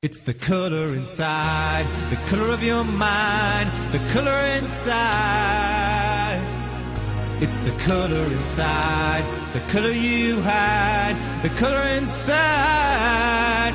It's the color inside, the color of your mind, the color inside. It's the color inside, the color you hide, the color inside.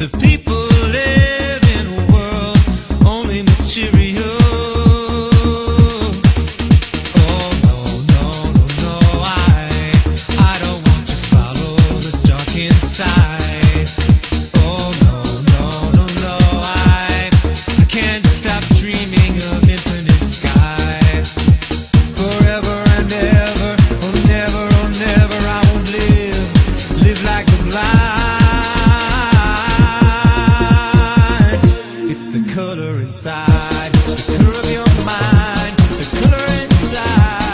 The people the color inside, the color of your mind, the color inside.